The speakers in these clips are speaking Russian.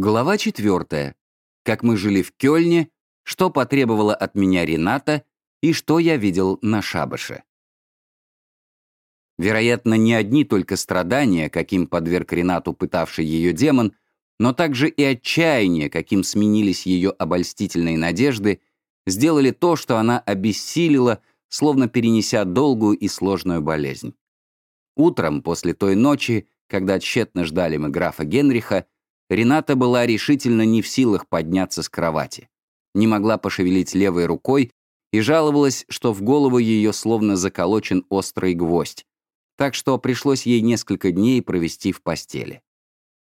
Глава четвертая. Как мы жили в Кёльне, что потребовала от меня Рената и что я видел на шабаше. Вероятно, не одни только страдания, каким подверг Ренату пытавший ее демон, но также и отчаяние, каким сменились ее обольстительные надежды, сделали то, что она обессилила, словно перенеся долгую и сложную болезнь. Утром, после той ночи, когда тщетно ждали мы графа Генриха, Рената была решительно не в силах подняться с кровати. Не могла пошевелить левой рукой и жаловалась, что в голову ее словно заколочен острый гвоздь, так что пришлось ей несколько дней провести в постели.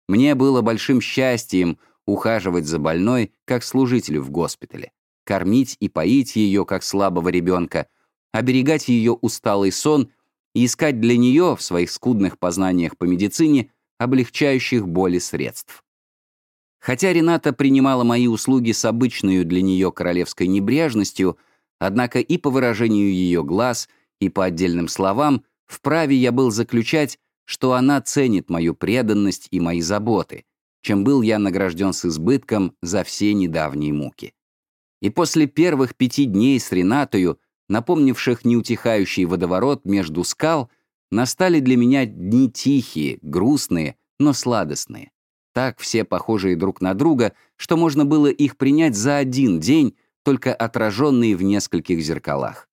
Мне было большим счастьем ухаживать за больной, как служителю в госпитале, кормить и поить ее, как слабого ребенка, оберегать ее усталый сон и искать для нее в своих скудных познаниях по медицине облегчающих боли средств. Хотя Рената принимала мои услуги с обычной для нее королевской небрежностью, однако и по выражению ее глаз, и по отдельным словам, вправе я был заключать, что она ценит мою преданность и мои заботы, чем был я награжден с избытком за все недавние муки. И после первых пяти дней с Ренатою, напомнивших неутихающий водоворот между скал, настали для меня дни тихие, грустные, но сладостные. Так все похожие друг на друга, что можно было их принять за один день, только отраженные в нескольких зеркалах.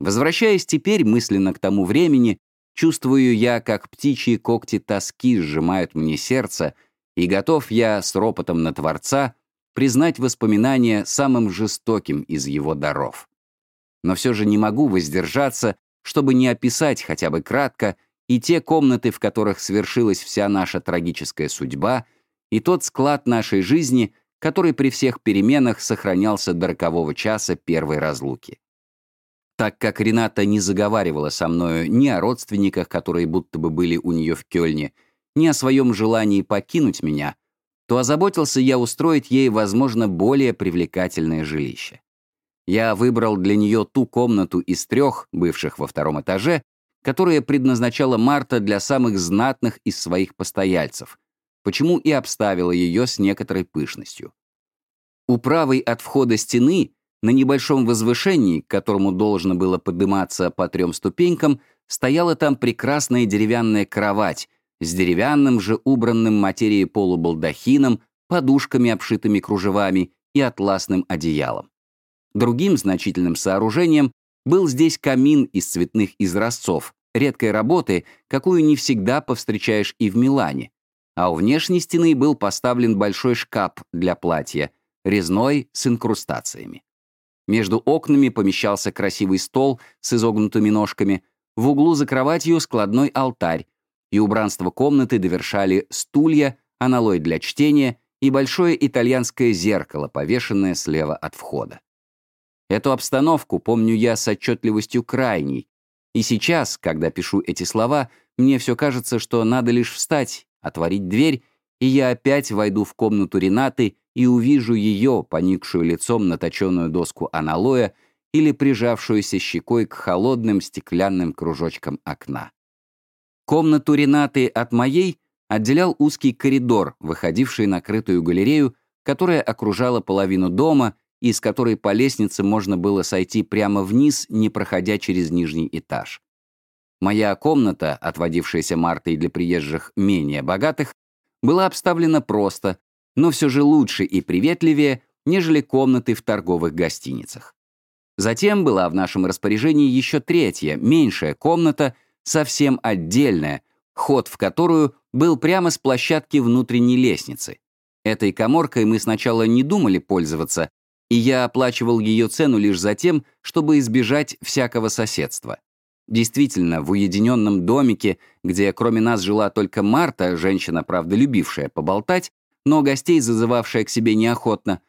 Возвращаясь теперь мысленно к тому времени, чувствую я, как птичьи когти тоски сжимают мне сердце, и готов я с ропотом на Творца признать воспоминания самым жестоким из его даров. Но все же не могу воздержаться, чтобы не описать хотя бы кратко и те комнаты, в которых свершилась вся наша трагическая судьба, и тот склад нашей жизни, который при всех переменах сохранялся до рокового часа первой разлуки. Так как Рената не заговаривала со мною ни о родственниках, которые будто бы были у нее в Кёльне, ни о своем желании покинуть меня, то озаботился я устроить ей, возможно, более привлекательное жилище. Я выбрал для нее ту комнату из трех, бывших во втором этаже, которое предназначала Марта для самых знатных из своих постояльцев, почему и обставила ее с некоторой пышностью. У правой от входа стены, на небольшом возвышении, к которому должно было подниматься по трем ступенькам, стояла там прекрасная деревянная кровать с деревянным же убранным материей полубалдахином, подушками, обшитыми кружевами и атласным одеялом. Другим значительным сооружением был здесь камин из цветных изразцов, редкой работы, какую не всегда повстречаешь и в Милане. А у внешней стены был поставлен большой шкаф для платья, резной с инкрустациями. Между окнами помещался красивый стол с изогнутыми ножками, в углу за кроватью складной алтарь, и убранство комнаты довершали стулья, аналой для чтения и большое итальянское зеркало, повешенное слева от входа. Эту обстановку помню я с отчетливостью крайней, и сейчас, когда пишу эти слова, мне все кажется, что надо лишь встать, отворить дверь, и я опять войду в комнату Ренаты и увижу ее, поникшую лицом на точеную доску аналоя или прижавшуюся щекой к холодным стеклянным кружочкам окна. Комнату Ренаты от моей отделял узкий коридор, выходивший на крытую галерею, которая окружала половину дома из которой по лестнице можно было сойти прямо вниз, не проходя через нижний этаж. Моя комната, отводившаяся Мартой для приезжих менее богатых, была обставлена просто, но все же лучше и приветливее, нежели комнаты в торговых гостиницах. Затем была в нашем распоряжении еще третья, меньшая комната, совсем отдельная, ход в которую был прямо с площадки внутренней лестницы. Этой коморкой мы сначала не думали пользоваться, и я оплачивал ее цену лишь за тем, чтобы избежать всякого соседства. Действительно, в уединенном домике, где кроме нас жила только Марта, женщина, правда, любившая поболтать, но гостей зазывавшая к себе неохотно,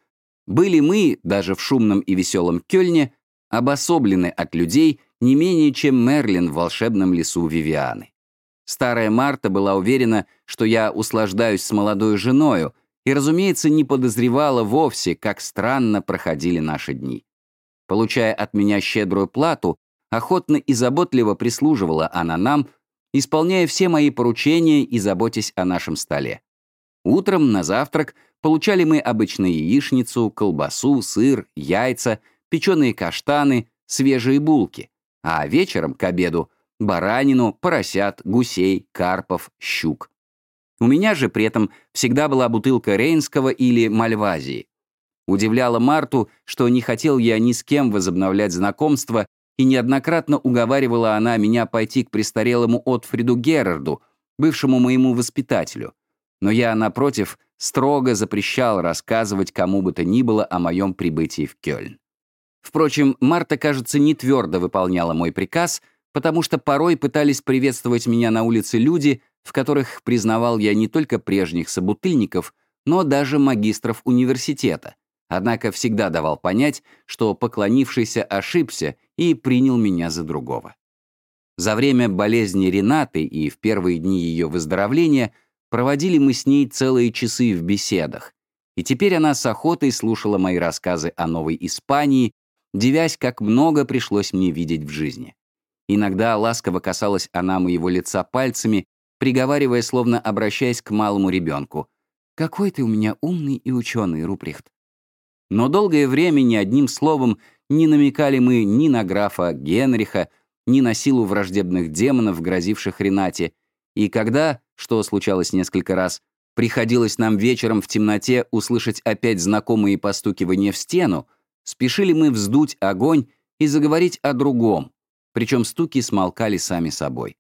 были мы, даже в шумном и веселом Кёльне, обособлены от людей не менее, чем Мерлин в волшебном лесу Вивианы. Старая Марта была уверена, что я услаждаюсь с молодой женою, и, разумеется, не подозревала вовсе, как странно проходили наши дни. Получая от меня щедрую плату, охотно и заботливо прислуживала она нам, исполняя все мои поручения и заботясь о нашем столе. Утром на завтрак получали мы обычно яичницу, колбасу, сыр, яйца, печеные каштаны, свежие булки, а вечером к обеду баранину, поросят, гусей, карпов, щук. У меня же при этом всегда была бутылка рейнского или мальвазии. Удивляло Марту, что не хотел я ни с кем возобновлять знакомство, и неоднократно уговаривала она меня пойти к престарелому Отфриду Герарду, бывшему моему воспитателю. Но я, напротив, строго запрещал рассказывать кому бы то ни было о моем прибытии в Кёльн. Впрочем, Марта, кажется, не твердо выполняла мой приказ, потому что порой пытались приветствовать меня на улице люди, в которых признавал я не только прежних собутыльников, но даже магистров университета, однако всегда давал понять, что поклонившийся ошибся и принял меня за другого. За время болезни Ренаты и в первые дни ее выздоровления проводили мы с ней целые часы в беседах, и теперь она с охотой слушала мои рассказы о Новой Испании, девясь, как много пришлось мне видеть в жизни. Иногда ласково касалась она моего лица пальцами, приговаривая, словно обращаясь к малому ребенку. «Какой ты у меня умный и ученый, Руприхт!» Но долгое время ни одним словом не намекали мы ни на графа Генриха, ни на силу враждебных демонов, грозивших Ренате, и когда, что случалось несколько раз, приходилось нам вечером в темноте услышать опять знакомые постукивания в стену, спешили мы вздуть огонь и заговорить о другом, причем стуки смолкали сами собой.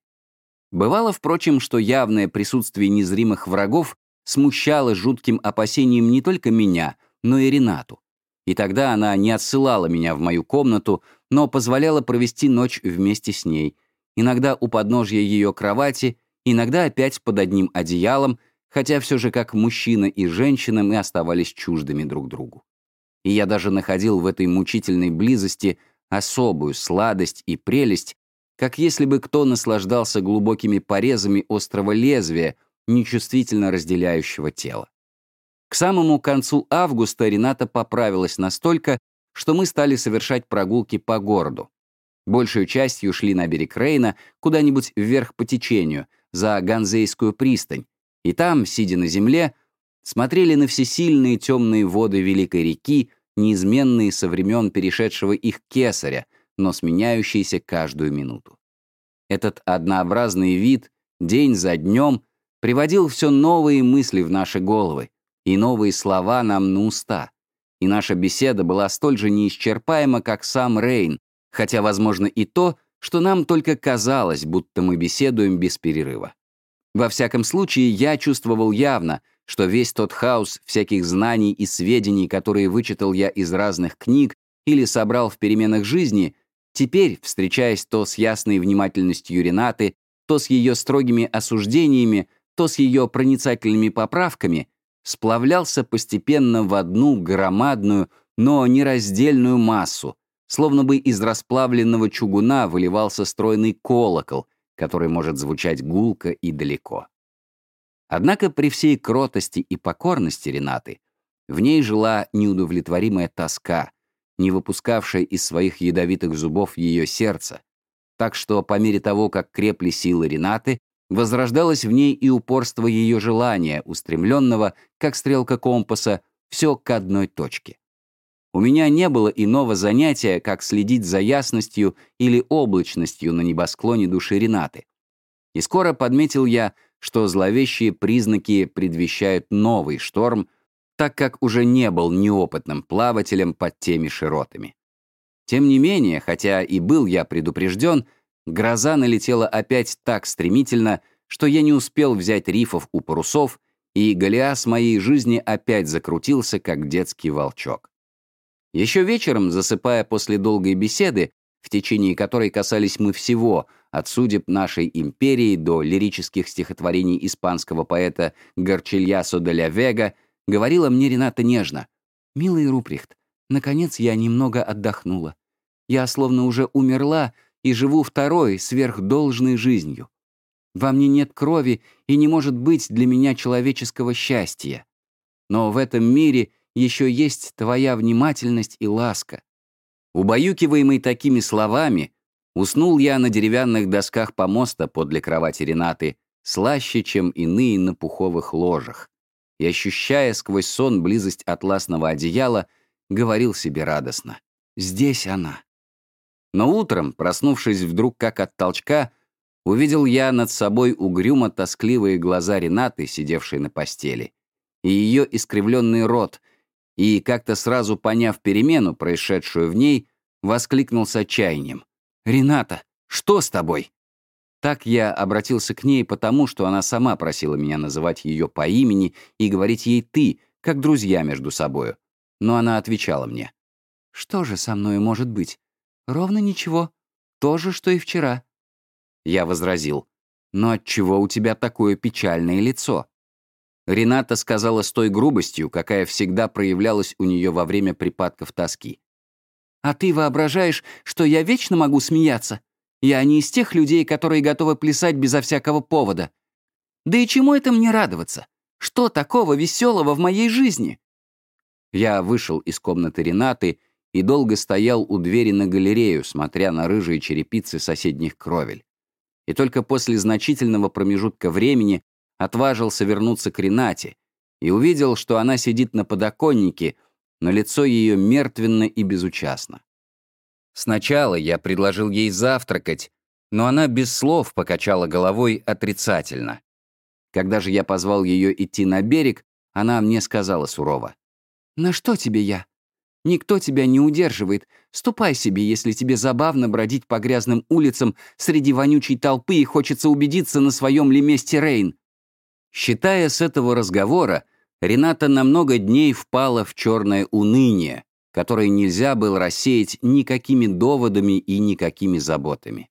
Бывало, впрочем, что явное присутствие незримых врагов смущало жутким опасением не только меня, но и Ренату. И тогда она не отсылала меня в мою комнату, но позволяла провести ночь вместе с ней, иногда у подножья ее кровати, иногда опять под одним одеялом, хотя все же как мужчина и женщина мы оставались чуждыми друг другу. И я даже находил в этой мучительной близости особую сладость и прелесть, как если бы кто наслаждался глубокими порезами острого лезвия, нечувствительно разделяющего тело. К самому концу августа Рената поправилась настолько, что мы стали совершать прогулки по городу. Большую частью шли на берег Рейна, куда-нибудь вверх по течению, за Ганзейскую пристань, и там, сидя на земле, смотрели на всесильные темные воды Великой реки, неизменные со времен перешедшего их кесаря, но сменяющиеся каждую минуту. Этот однообразный вид, день за днем, приводил все новые мысли в наши головы и новые слова нам на уста. И наша беседа была столь же неисчерпаема, как сам Рейн, хотя, возможно, и то, что нам только казалось, будто мы беседуем без перерыва. Во всяком случае, я чувствовал явно, что весь тот хаос всяких знаний и сведений, которые вычитал я из разных книг или собрал в переменах жизни, теперь, встречаясь то с ясной внимательностью Ренаты, то с ее строгими осуждениями, то с ее проницательными поправками, сплавлялся постепенно в одну громадную, но нераздельную массу, словно бы из расплавленного чугуна выливался стройный колокол, который может звучать гулко и далеко. Однако при всей кротости и покорности Ренаты в ней жила неудовлетворимая тоска, не выпускавшая из своих ядовитых зубов ее сердце, так что по мере того, как крепли силы Ренаты, возрождалось в ней и упорство ее желания, устремленного, как стрелка компаса, все к одной точке. У меня не было иного занятия, как следить за ясностью или облачностью на небосклоне души Ренаты. И скоро подметил я, что зловещие признаки предвещают новый шторм, так как уже не был неопытным плавателем под теми широтами. Тем не менее, хотя и был я предупрежден, гроза налетела опять так стремительно, что я не успел взять рифов у парусов, и Голиас моей жизни опять закрутился, как детский волчок. Еще вечером, засыпая после долгой беседы, в течение которой касались мы всего, от судеб нашей империи до лирических стихотворений испанского поэта Горчильясо де ля Вега, говорила мне Рената нежно. «Милый Руприхт, наконец я немного отдохнула. Я словно уже умерла и живу второй, сверхдолжной жизнью. Во мне нет крови и не может быть для меня человеческого счастья. Но в этом мире еще есть твоя внимательность и ласка. Убаюкиваемый такими словами, уснул я на деревянных досках помоста подле кровати Ренаты, слаще, чем иные на пуховых ложах. и, ощущая сквозь сон близость атласного одеяла, говорил себе радостно. «Здесь она». Но утром, проснувшись вдруг как от толчка, увидел я над собой угрюмо-тоскливые глаза Ренаты, сидевшей на постели, и ее искривленный рот, и, как-то сразу поняв перемену, происшедшую в ней, воскликнул с отчаянием. «Рената, что с тобой?» Так я обратился к ней потому, что она сама просила меня называть ее по имени и говорить ей «ты», как друзья между собою. Но она отвечала мне. «Что же со мной может быть? Ровно ничего. То же, что и вчера». Я возразил. «Но отчего у тебя такое печальное лицо?» Рената сказала с той грубостью, какая всегда проявлялась у нее во время припадков тоски. «А ты воображаешь, что я вечно могу смеяться? Я не из тех людей, которые готовы плясать безо всякого повода. Да и чему это мне радоваться? Что такого веселого в моей жизни?» Я вышел из комнаты Ренаты и долго стоял у двери на галерею, смотря на рыжие черепицы соседних кровель. И только после значительного промежутка времени отважился вернуться к Ренате и увидел, что она сидит на подоконнике, но лицо ее мертвенно и безучастно. Сначала я предложил ей завтракать, но она без слов покачала головой отрицательно. Когда же я позвал ее идти на берег, она мне сказала сурово. «На что тебе я? Никто тебя не удерживает. Ступай себе, если тебе забавно бродить по грязным улицам среди вонючей толпы и хочется убедиться на своем ли месте Рейн». Считая с этого разговора, Рената на много дней впала в черное уныние, который нельзя было рассеять никакими доводами и никакими заботами.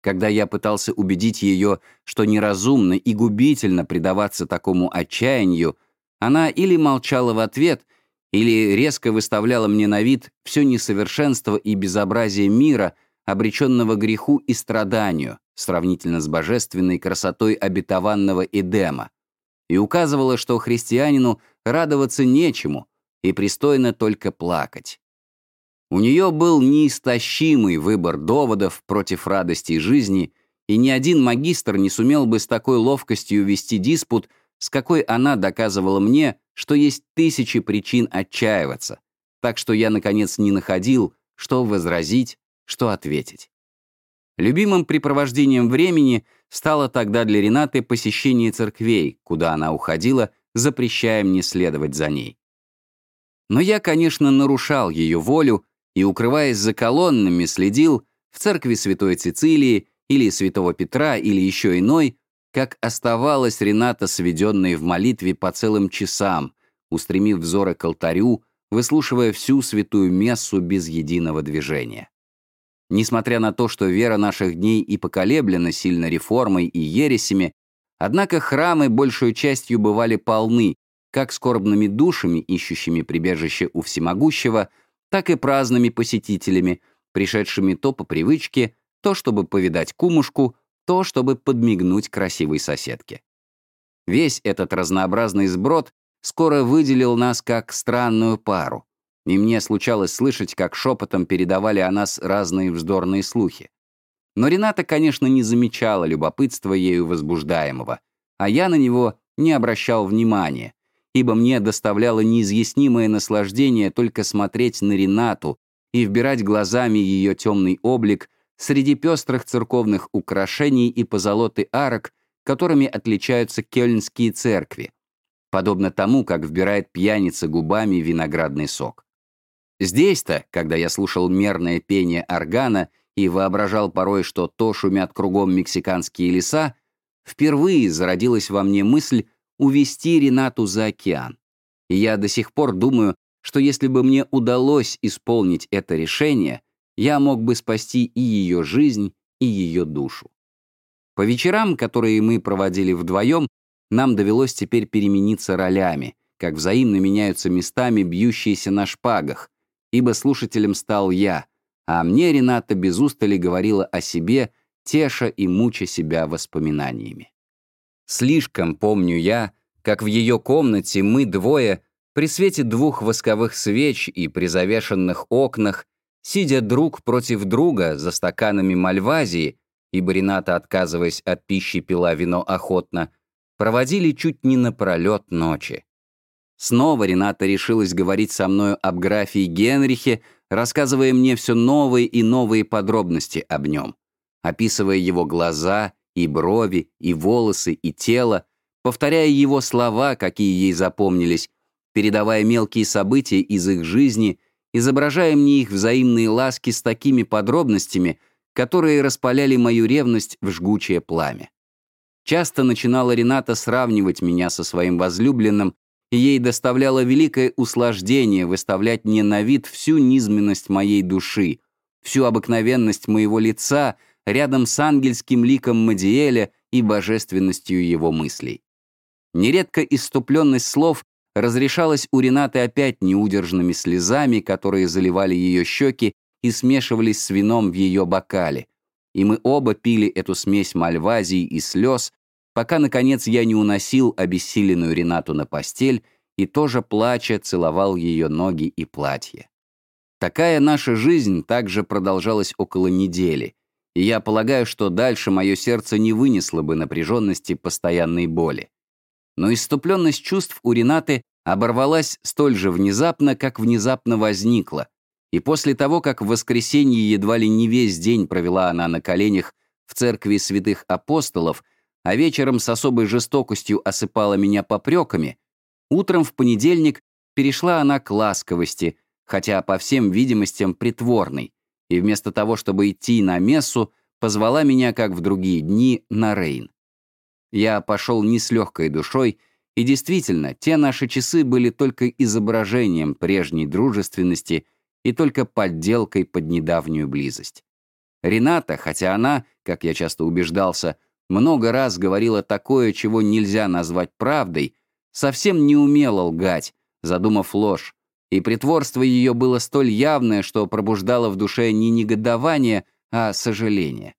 Когда я пытался убедить ее, что неразумно и губительно предаваться такому отчаянию, она или молчала в ответ, или резко выставляла мне на вид все несовершенство и безобразие мира, обреченного греху и страданию, сравнительно с божественной красотой обетованного Эдема, и указывала, что христианину радоваться нечему, и пристойно только плакать. У нее был неистощимый выбор доводов против радости жизни, и ни один магистр не сумел бы с такой ловкостью вести диспут, с какой она доказывала мне, что есть тысячи причин отчаиваться, так что я, наконец, не находил, что возразить, что ответить. Любимым препровождением времени стало тогда для Ренаты посещение церквей, куда она уходила, запрещая мне следовать за ней. Но я, конечно, нарушал ее волю и, укрываясь за колоннами, следил в церкви Святой Цицилии или Святого Петра или еще иной, как оставалась Рената, сведенной в молитве по целым часам, устремив взоры к алтарю, выслушивая всю святую мессу без единого движения. Несмотря на то, что вера наших дней и поколеблена сильно реформой и ересями, однако храмы большую частью бывали полны, как скорбными душами, ищущими прибежище у всемогущего, так и праздными посетителями, пришедшими то по привычке, то чтобы повидать кумушку, то чтобы подмигнуть красивой соседке. Весь этот разнообразный сброд скоро выделил нас как странную пару, и мне случалось слышать, как шепотом передавали о нас разные вздорные слухи. Но Рената, конечно, не замечала любопытства ею возбуждаемого, а я на него не обращал внимания, ибо мне доставляло неизъяснимое наслаждение только смотреть на Ренату и вбирать глазами ее темный облик среди пестрых церковных украшений и позолоты арок, которыми отличаются кельнские церкви, подобно тому, как вбирает пьяница губами виноградный сок. Здесь-то, когда я слушал мерное пение органа и воображал порой, что то шумят кругом мексиканские леса, впервые зародилась во мне мысль увести Ренату за океан. И я до сих пор думаю, что если бы мне удалось исполнить это решение, я мог бы спасти и ее жизнь, и ее душу. По вечерам, которые мы проводили вдвоем, нам довелось теперь перемениться ролями, как взаимно меняются местами бьющиеся на шпагах, ибо слушателем стал я, а мне Рената без устали говорила о себе, теша и муча себя воспоминаниями. Слишком помню я, как в ее комнате мы двое, при свете двух восковых свеч и при завешенных окнах, сидя друг против друга за стаканами мальвазии, ибо Рената, отказываясь от пищи, пила вино охотно, проводили чуть не напролет ночи. Снова Рената решилась говорить со мною об графе Генрихе, рассказывая мне все новые и новые подробности об нем, описывая его глаза и брови, и волосы, и тело, повторяя его слова, какие ей запомнились, передавая мелкие события из их жизни, изображая мне их взаимные ласки с такими подробностями, которые распаляли мою ревность в жгучее пламя. Часто начинала Рената сравнивать меня со своим возлюбленным, ей доставляло великое услаждение выставлять мне на вид всю низменность моей души, всю обыкновенность моего лица рядом с ангельским ликом Мадиэля и божественностью его мыслей. Нередко иступленность слов разрешалась у Ренаты опять неудержными слезами, которые заливали ее щеки и смешивались с вином в ее бокале. И мы оба пили эту смесь мальвазии и слез, пока, наконец, я не уносил обессиленную Ренату на постель и тоже, плача, целовал ее ноги и платье. Такая наша жизнь также продолжалась около недели, и я полагаю, что дальше мое сердце не вынесло бы напряженности постоянной боли. Но иступленность чувств у Ренаты оборвалась столь же внезапно, как внезапно возникла, и после того, как в воскресенье едва ли не весь день провела она на коленях в церкви святых апостолов, а вечером с особой жестокостью осыпала меня попреками, утром в понедельник перешла она к ласковости, хотя по всем видимостям притворной, и вместо того, чтобы идти на мессу, позвала меня, как в другие дни, на Рейн. Я пошел не с легкой душой, и действительно, те наши часы были только изображением прежней дружественности и только подделкой под недавнюю близость. Рената, хотя она, как я часто убеждался, много раз говорила такое, чего нельзя назвать правдой, совсем не умела лгать, задумав ложь, и притворство ее было столь явное, что пробуждало в душе не негодование, а сожаление.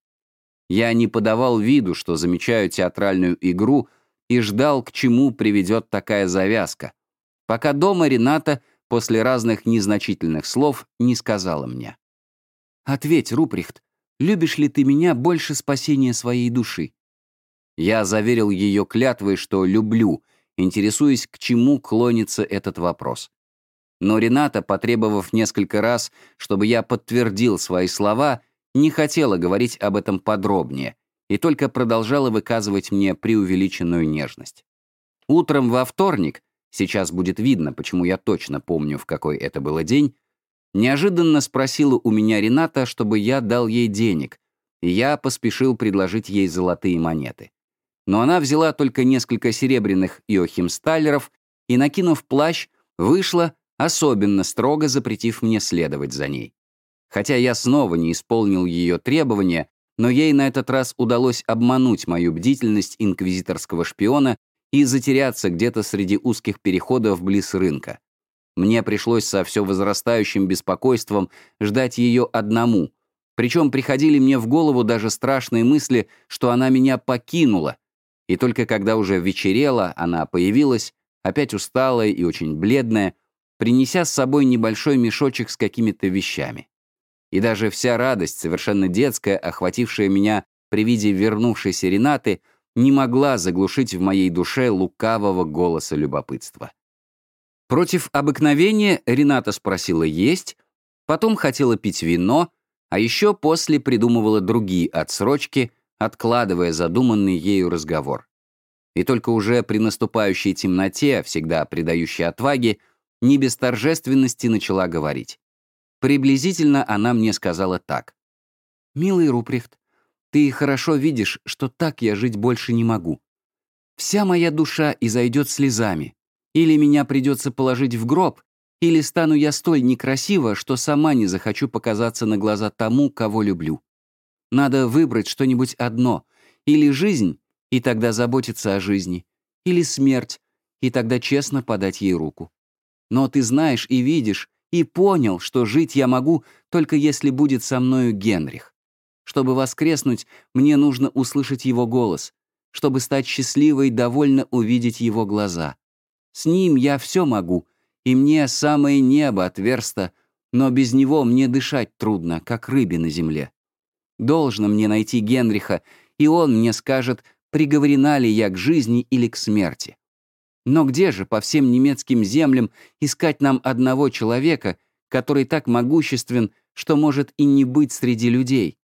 Я не подавал виду, что замечаю театральную игру, и ждал, к чему приведет такая завязка, пока дома Рената после разных незначительных слов не сказала мне. «Ответь, Руприхт, любишь ли ты меня больше спасения своей души?» Я заверил ее клятвой, что люблю, интересуясь, к чему клонится этот вопрос. Но Рената, потребовав несколько раз, чтобы я подтвердил свои слова, не хотела говорить об этом подробнее и только продолжала выказывать мне преувеличенную нежность. Утром во вторник, сейчас будет видно, почему я точно помню, в какой это было день, неожиданно спросила у меня Рената, чтобы я дал ей денег, и я поспешил предложить ей золотые монеты но она взяла только несколько серебряных Иохимсталлеров и, накинув плащ, вышла, особенно строго запретив мне следовать за ней. Хотя я снова не исполнил ее требования, но ей на этот раз удалось обмануть мою бдительность инквизиторского шпиона и затеряться где-то среди узких переходов близ рынка. Мне пришлось со все возрастающим беспокойством ждать ее одному, причем приходили мне в голову даже страшные мысли, что она меня покинула, и только когда уже вечерело, она появилась, опять усталая и очень бледная, принеся с собой небольшой мешочек с какими-то вещами. И даже вся радость, совершенно детская, охватившая меня при виде вернувшейся Ренаты, не могла заглушить в моей душе лукавого голоса любопытства. Против обыкновения Рената спросила есть, потом хотела пить вино, а еще после придумывала другие отсрочки — откладывая задуманный ею разговор. И только уже при наступающей темноте, всегда придающей отваге, не без торжественности начала говорить. Приблизительно она мне сказала так. «Милый Руприхт, ты хорошо видишь, что так я жить больше не могу. Вся моя душа изойдет слезами. Или меня придется положить в гроб, или стану я столь некрасива, что сама не захочу показаться на глаза тому, кого люблю. Надо выбрать что-нибудь одно. Или жизнь, и тогда заботиться о жизни. Или смерть, и тогда честно подать ей руку. Но ты знаешь и видишь, и понял, что жить я могу, только если будет со мною Генрих. Чтобы воскреснуть, мне нужно услышать его голос. Чтобы стать счастливой, довольно увидеть его глаза. С ним я все могу, и мне самое небо отверсто, но без него мне дышать трудно, как рыбе на земле. Должно мне найти Генриха, и он мне скажет, приговорена ли я к жизни или к смерти. Но где же по всем немецким землям искать нам одного человека, который так могуществен, что может и не быть среди людей?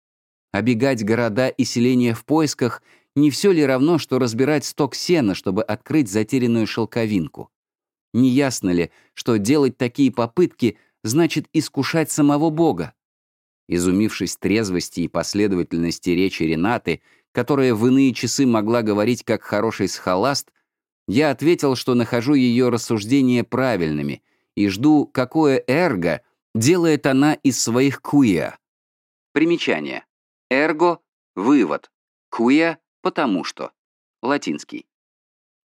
Обегать города и селения в поисках не все ли равно, что разбирать сток сена, чтобы открыть затерянную шелковинку? Не ясно ли, что делать такие попытки значит искушать самого Бога? Изумившись трезвости и последовательности речи Ренаты, которая в иные часы могла говорить как хороший схоласт, я ответил, что нахожу ее рассуждения правильными и жду, какое эрго делает она из своих куя. Примечание. Эрго — вывод. Куя — потому что. Латинский.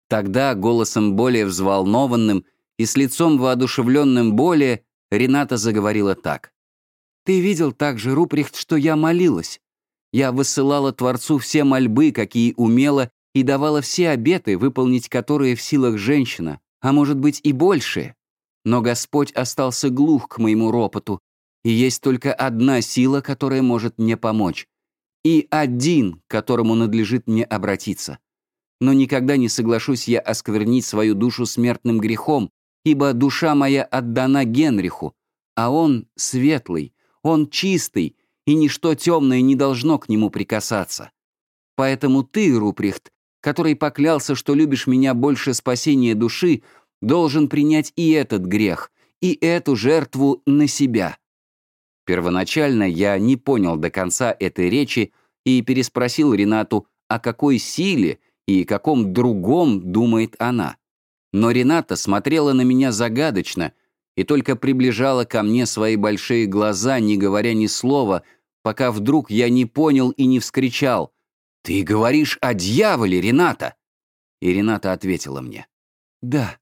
Тогда голосом более взволнованным и с лицом воодушевленным более Рената заговорила так. «Ты видел также, Руприхт, что я молилась. Я высылала Творцу все мольбы, какие умела, и давала все обеты, выполнить которые в силах женщина, а может быть и больше. Но Господь остался глух к моему ропоту, и есть только одна сила, которая может мне помочь. И один, к которому надлежит мне обратиться. Но никогда не соглашусь я осквернить свою душу смертным грехом, ибо душа моя отдана Генриху, а он светлый, он чистый, и ничто темное не должно к нему прикасаться. Поэтому ты, Руприхт, который поклялся, что любишь меня больше спасения души, должен принять и этот грех, и эту жертву на себя. Первоначально я не понял до конца этой речи и переспросил Ренату, о какой силе и каком другом думает она. Но Рената смотрела на меня загадочно и только приближала ко мне свои большие глаза, не говоря ни слова, пока вдруг я не понял и не вскричал «Ты говоришь о дьяволе, Рената!» И Рената ответила мне «Да».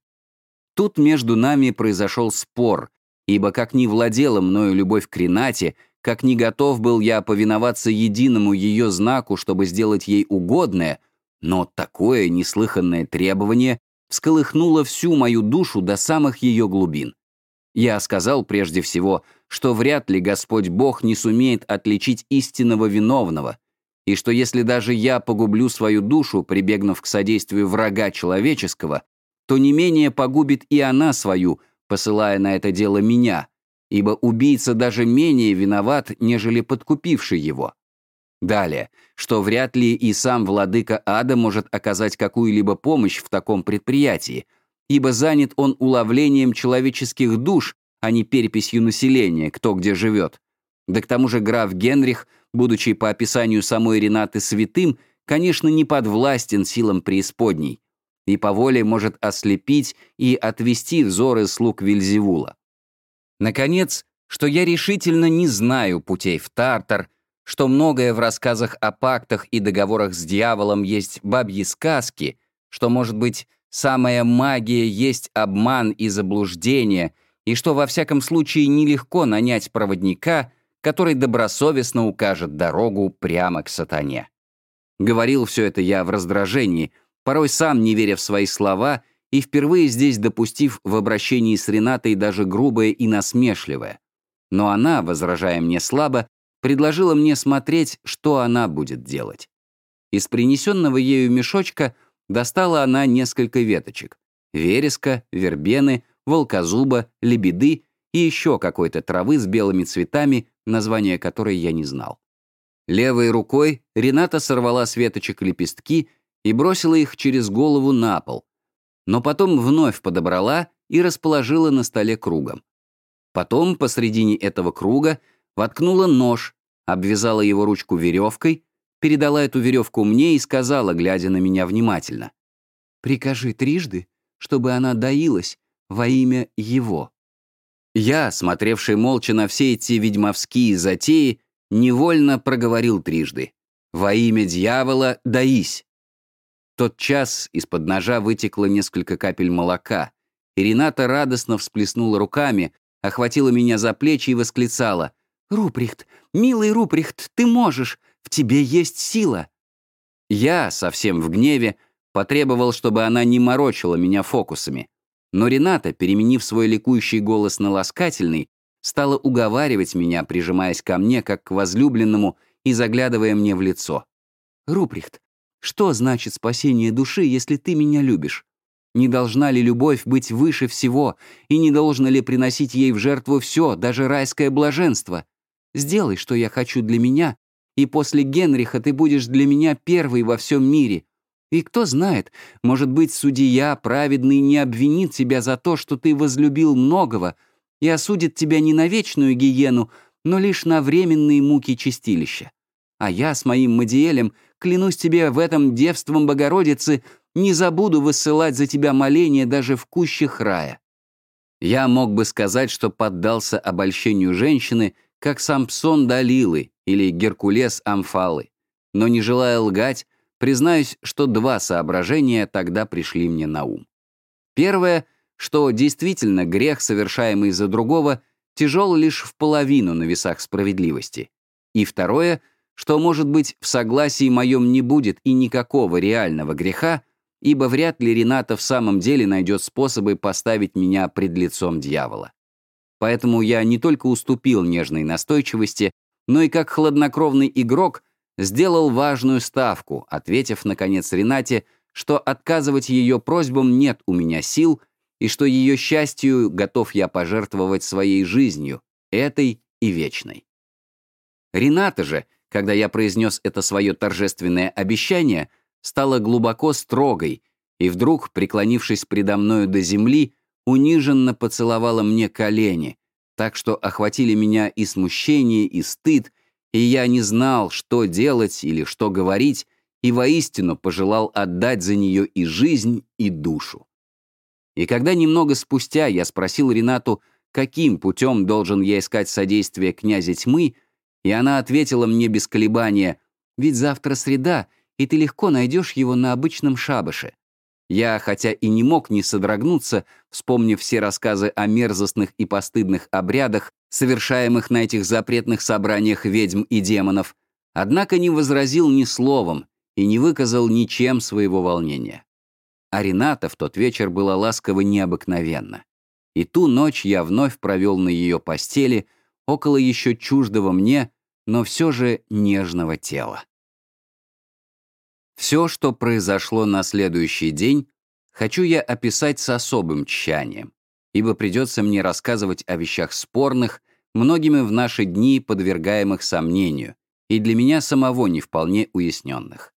Тут между нами произошел спор, ибо как не владела мною любовь к Ренате, как не готов был я повиноваться единому ее знаку, чтобы сделать ей угодное, но такое неслыханное требование всколыхнуло всю мою душу до самых ее глубин. Я сказал прежде всего, что вряд ли Господь Бог не сумеет отличить истинного виновного, и что если даже я погублю свою душу, прибегнув к содействию врага человеческого, то не менее погубит и она свою, посылая на это дело меня, ибо убийца даже менее виноват, нежели подкупивший его. Далее, что вряд ли и сам владыка ада может оказать какую-либо помощь в таком предприятии, ибо занят он уловлением человеческих душ, а не переписью населения, кто где живет. Да к тому же граф Генрих, будучи по описанию самой Ренаты святым, конечно, не подвластен силам преисподней, и по воле может ослепить и отвести взоры слуг Вильзевула. Наконец, что я решительно не знаю путей в Тартар, что многое в рассказах о пактах и договорах с дьяволом есть бабьи сказки, что, может быть, самая магия есть обман и заблуждение, и что во всяком случае нелегко нанять проводника, который добросовестно укажет дорогу прямо к сатане. Говорил все это я в раздражении, порой сам не веря в свои слова и впервые здесь допустив в обращении с Ренатой даже грубое и насмешливое. Но она, возражая мне слабо, предложила мне смотреть, что она будет делать. Из принесенного ею мешочка достала она несколько веточек. Вереска, вербены, волкозуба, лебеды и еще какой-то травы с белыми цветами, название которой я не знал. Левой рукой Рената сорвала с веточек лепестки и бросила их через голову на пол, но потом вновь подобрала и расположила на столе кругом. Потом посредине этого круга воткнула нож, обвязала его ручку веревкой, передала эту веревку мне и сказала, глядя на меня внимательно, «Прикажи трижды, чтобы она доилась во имя его». Я, смотревший молча на все эти ведьмовские затеи, невольно проговорил трижды. «Во имя дьявола доись!» тот час из-под ножа вытекло несколько капель молока, и Рената радостно всплеснула руками, охватила меня за плечи и восклицала. «Руприхт, милый Руприхт, ты можешь! В тебе есть сила!» Я, совсем в гневе, потребовал, чтобы она не морочила меня фокусами. Но Рената, переменив свой ликующий голос на ласкательный, стала уговаривать меня, прижимаясь ко мне, как к возлюбленному, и заглядывая мне в лицо. «Руприхт, что значит спасение души, если ты меня любишь? Не должна ли любовь быть выше всего, и не должно ли приносить ей в жертву все, даже райское блаженство? Сделай, что я хочу для меня, и после Генриха ты будешь для меня первый во всем мире. И кто знает, может быть, судья праведный не обвинит тебя за то, что ты возлюбил многого, и осудит тебя не на вечную гиену, но лишь на временные муки чистилища. А я с моим Мадиэлем, клянусь тебе в этом девством Богородицы, не забуду высылать за тебя моления даже в кущах рая. Я мог бы сказать, что поддался обольщению женщины, как Сампсон Далилы или Геркулес Амфалы. Но не желая лгать, признаюсь, что два соображения тогда пришли мне на ум. Первое, что действительно грех, совершаемый за другого, тяжел лишь в половину на весах справедливости. И второе, что, может быть, в согласии моем не будет и никакого реального греха, ибо вряд ли Рената в самом деле найдет способы поставить меня пред лицом дьявола. Поэтому я не только уступил нежной настойчивости, но и как хладнокровный игрок сделал важную ставку, ответив, наконец, Ренате, что отказывать ее просьбам нет у меня сил и что ее счастью готов я пожертвовать своей жизнью, этой и вечной. Рената же, когда я произнес это свое торжественное обещание, стала глубоко строгой и вдруг, преклонившись предо мною до земли, униженно поцеловала мне колени, так что охватили меня и смущение, и стыд, и я не знал, что делать или что говорить, и воистину пожелал отдать за нее и жизнь, и душу. И когда немного спустя я спросил Ренату, каким путем должен я искать содействие князя тьмы, и она ответила мне без колебания, «Ведь завтра среда, и ты легко найдешь его на обычном шабаше. Я, хотя и не мог не содрогнуться, вспомнив все рассказы о мерзостных и постыдных обрядах, совершаемых на этих запретных собраниях ведьм и демонов, однако не возразил ни словом и не выказал ничем своего волнения. А Рената в тот вечер была ласкова необыкновенно. И ту ночь я вновь провел на ее постели, около еще чуждого мне, но все же нежного тела. Все, что произошло на следующий день, хочу я описать с особым тщанием, ибо придется мне рассказывать о вещах спорных, многими в наши дни подвергаемых сомнению, и для меня самого не вполне уясненных.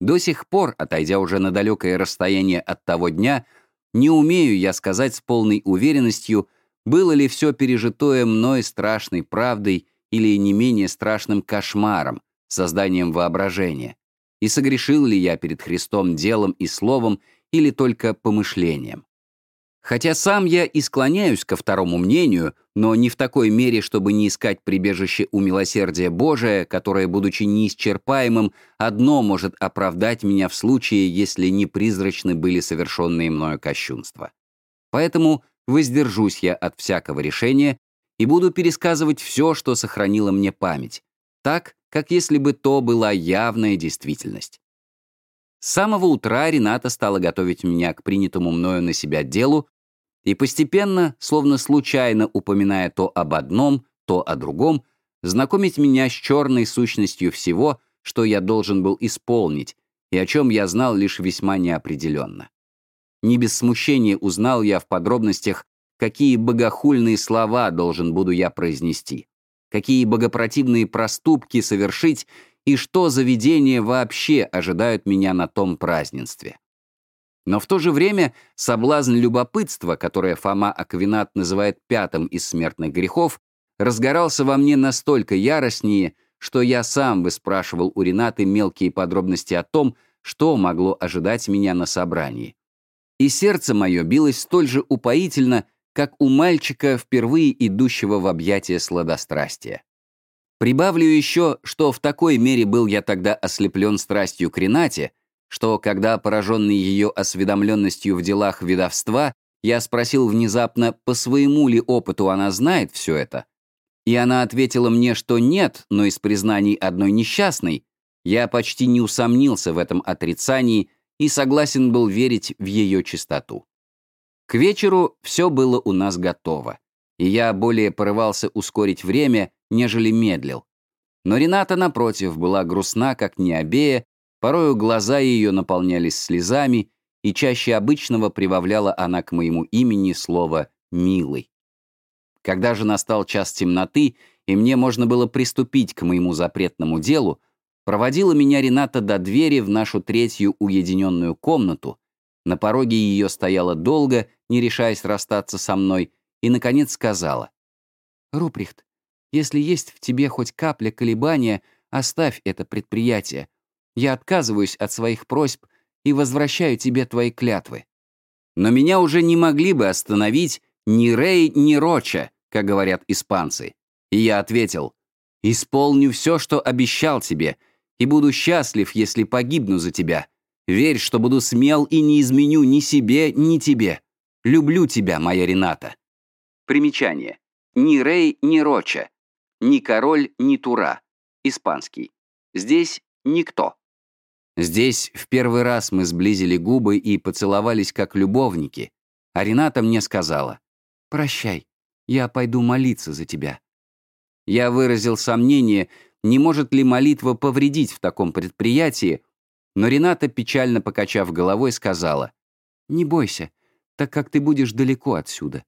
До сих пор, отойдя уже на далекое расстояние от того дня, не умею я сказать с полной уверенностью, было ли все пережитое мной страшной правдой или не менее страшным кошмаром, созданием воображения, и согрешил ли я перед Христом делом и словом или только помышлением. Хотя сам я и склоняюсь ко второму мнению, но не в такой мере, чтобы не искать прибежище у милосердия Божия, которое, будучи неисчерпаемым, одно может оправдать меня в случае, если не призрачны были совершенные мною кощунства. Поэтому воздержусь я от всякого решения и буду пересказывать все, что сохранила мне память, так, как если бы то была явная действительность. С самого утра Рената стала готовить меня к принятому мною на себя делу, и постепенно, словно случайно упоминая то об одном, то о другом, знакомить меня с черной сущностью всего, что я должен был исполнить, и о чем я знал лишь весьма неопределенно. Не без смущения узнал я в подробностях, какие богохульные слова должен буду я произнести какие богопротивные проступки совершить и что за видения вообще ожидают меня на том празднестве. Но в то же время соблазн любопытства, которое Фома Аквинат называет пятым из смертных грехов, разгорался во мне настолько яростнее, что я сам выспрашивал у Ренаты мелкие подробности о том, что могло ожидать меня на собрании. И сердце мое билось столь же упоительно, как у мальчика, впервые идущего в объятия сладострастия. Прибавлю еще, что в такой мере был я тогда ослеплен страстью к Ренате, что, когда, пораженный ее осведомленностью в делах ведовства, я спросил внезапно, по своему ли опыту она знает все это, и она ответила мне, что нет, но из признаний одной несчастной, я почти не усомнился в этом отрицании и согласен был верить в ее чистоту. К вечеру все было у нас готово, и я более порывался ускорить время, нежели медлил. Но Рената, напротив, была грустна, как Необея, порою глаза ее наполнялись слезами, и чаще обычного прибавляла она к моему имени слово «милый». Когда же настал час темноты, и мне можно было приступить к моему запретному делу, проводила меня Рената до двери в нашу третью уединенную комнату. На пороге ее стояла долго, не решаясь расстаться со мной, и, наконец, сказала. «Руприхт, если есть в тебе хоть капля колебания, оставь это предприятие. Я отказываюсь от своих просьб и возвращаю тебе твои клятвы». Но меня уже не могли бы остановить ни Рей, ни Роча, как говорят испанцы. И я ответил, «Исполню все, что обещал тебе, и буду счастлив, если погибну за тебя. Верь, что буду смел и не изменю ни себе, ни тебе. Люблю тебя, моя Рената». Примечание. Ни Рей, ни Роча. Ни король, ни Тура. Испанский. Здесь никто. Здесь в первый раз мы сблизили губы и поцеловались как любовники, а Рената мне сказала, «Прощай, я пойду молиться за тебя». Я выразил сомнение, не может ли молитва повредить в таком предприятии, но Рената, печально покачав головой, сказала, «Не бойся, так как ты будешь далеко отсюда.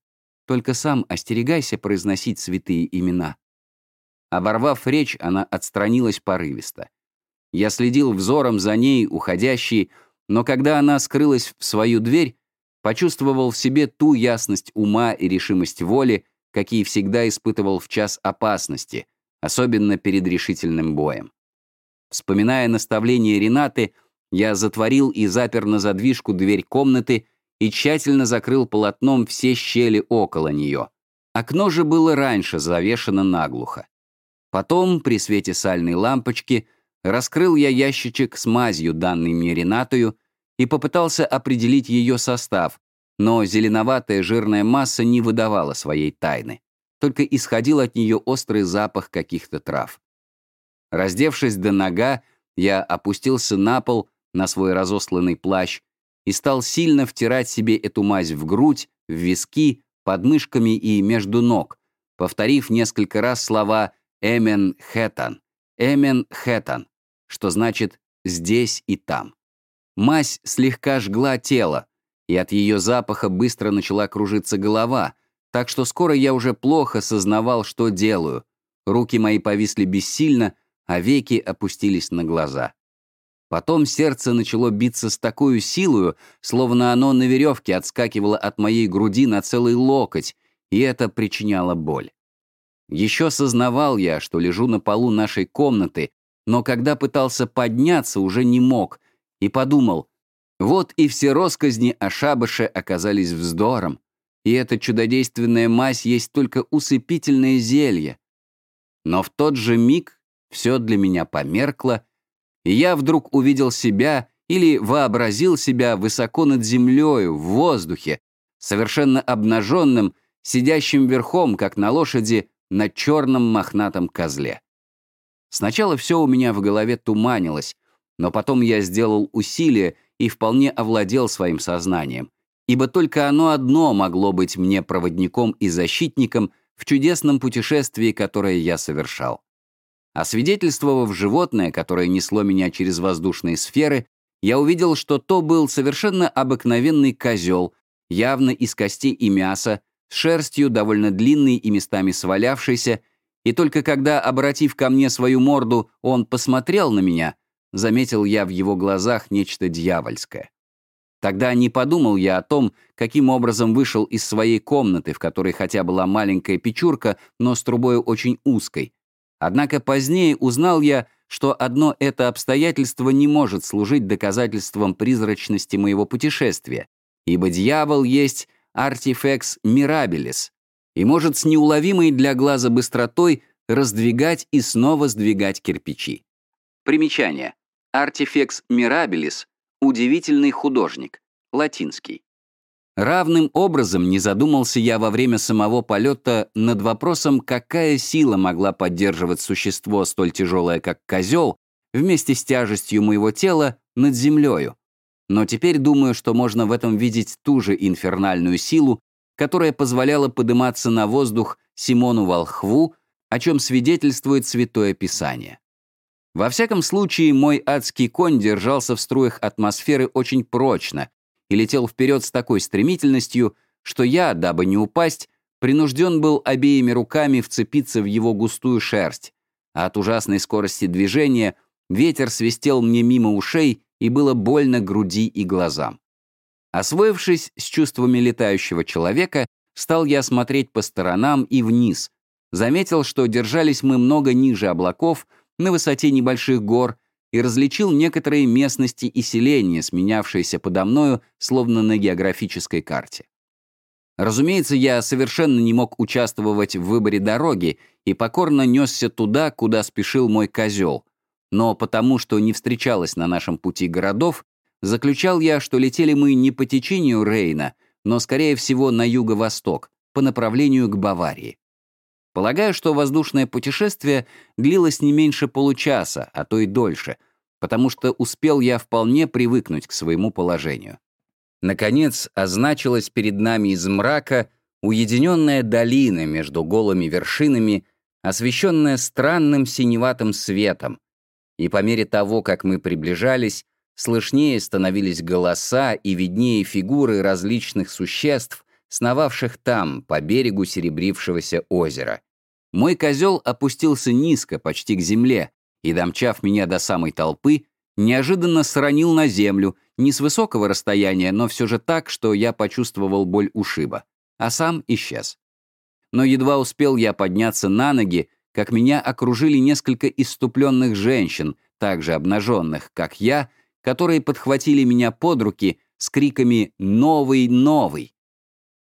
Только сам остерегайся произносить святые имена». Оборвав речь, она отстранилась порывисто. Я следил взором за ней, уходящей, но когда она скрылась в свою дверь, почувствовал в себе ту ясность ума и решимость воли, какие всегда испытывал в час опасности, особенно перед решительным боем. Вспоминая наставление Ренаты, я затворил и запер на задвижку дверь комнаты и тщательно закрыл полотном все щели около нее. Окно же было раньше завешено наглухо. Потом, при свете сальной лампочки, Раскрыл я ящичек с мазью, данной мне Ренатою, и попытался определить ее состав, но зеленоватая жирная масса не выдавала своей тайны. Только исходил от нее острый запах каких-то трав. Раздевшись до нога, я опустился на пол, на свой разосланный плащ, и стал сильно втирать себе эту мазь в грудь, в виски, под мышками и между ног, повторив несколько раз слова «Эмен Хэтан», «Эмен Хэтан», что значит «здесь и там». Мазь слегка жгла тело, и от ее запаха быстро начала кружиться голова, так что скоро я уже плохо сознавал, что делаю. Руки мои повисли бессильно, а веки опустились на глаза. Потом сердце начало биться с такой силою, словно оно на веревке отскакивало от моей груди на целый локоть, и это причиняло боль. Еще сознавал я, что лежу на полу нашей комнаты, но когда пытался подняться, уже не мог, и подумал, вот и все росказни о шабаше оказались вздором, и эта чудодейственная мазь есть только усыпительное зелье. Но в тот же миг все для меня померкло, и я вдруг увидел себя или вообразил себя высоко над землею, в воздухе, совершенно обнаженным, сидящим верхом, как на лошади, на черном мохнатом козле. Сначала все у меня в голове туманилось, но потом я сделал усилие и вполне овладел своим сознанием, ибо только оно одно могло быть мне проводником и защитником в чудесном путешествии, которое я совершал. Освидетельствовав животное, которое несло меня через воздушные сферы, я увидел, что то был совершенно обыкновенный козел, явно из кости и мяса, с шерстью довольно длинной и местами свалявшейся, и только когда, обратив ко мне свою морду, он посмотрел на меня, заметил я в его глазах нечто дьявольское. Тогда не подумал я о том, каким образом вышел из своей комнаты, в которой хотя была маленькая печурка, но с трубой очень узкой. Однако позднее узнал я, что одно это обстоятельство не может служить доказательством призрачности моего путешествия, ибо дьявол есть артифекс мирабилис, и может с неуловимой для глаза быстротой раздвигать и снова сдвигать кирпичи. Примечание. Артифекс мирабилис — удивительный художник, латинский. Равным образом не задумался я во время самого полета над вопросом, какая сила могла поддерживать существо столь тяжелое, как козел, вместе с тяжестью моего тела над землею. Но теперь думаю, что можно в этом видеть ту же инфернальную силу, которая позволяла подниматься на воздух Симону Волхву, о чем свидетельствует Святое Писание. Во всяком случае, мой адский конь держался в струях атмосферы очень прочно, и летел вперед с такой стремительностью, что я, дабы не упасть, принужден был обеими руками вцепиться в его густую шерсть, а от ужасной скорости движения ветер свистел мне мимо ушей и было больно груди и глазам. Освоившись с чувствами летающего человека, стал я смотреть по сторонам и вниз. Заметил, что держались мы много ниже облаков, на высоте небольших гор, и различил некоторые местности и селения, сменявшиеся подо мною, словно на географической карте. Разумеется, я совершенно не мог участвовать в выборе дороги и покорно несся туда, куда спешил мой козел. Но потому, что не встречалось на нашем пути городов, заключал я, что летели мы не по течению Рейна, но, скорее всего, на юго-восток, по направлению к Баварии. Полагаю, что воздушное путешествие длилось не меньше получаса, а то и дольше, потому что успел я вполне привыкнуть к своему положению. Наконец, означилась перед нами из мрака уединенная долина между голыми вершинами, освещенная странным синеватым светом, и по мере того, как мы приближались, слышнее становились голоса и виднее фигуры различных существ, сновавших там, по берегу серебрившегося озера. Мой козел опустился низко, почти к земле, и, домчав меня до самой толпы, неожиданно сранил на землю, не с высокого расстояния, но все же так, что я почувствовал боль ушиба, а сам исчез. Но едва успел я подняться на ноги, как меня окружили несколько иступленных женщин, также обнаженных, как я, которые подхватили меня под руки с криками «Новый, новый!».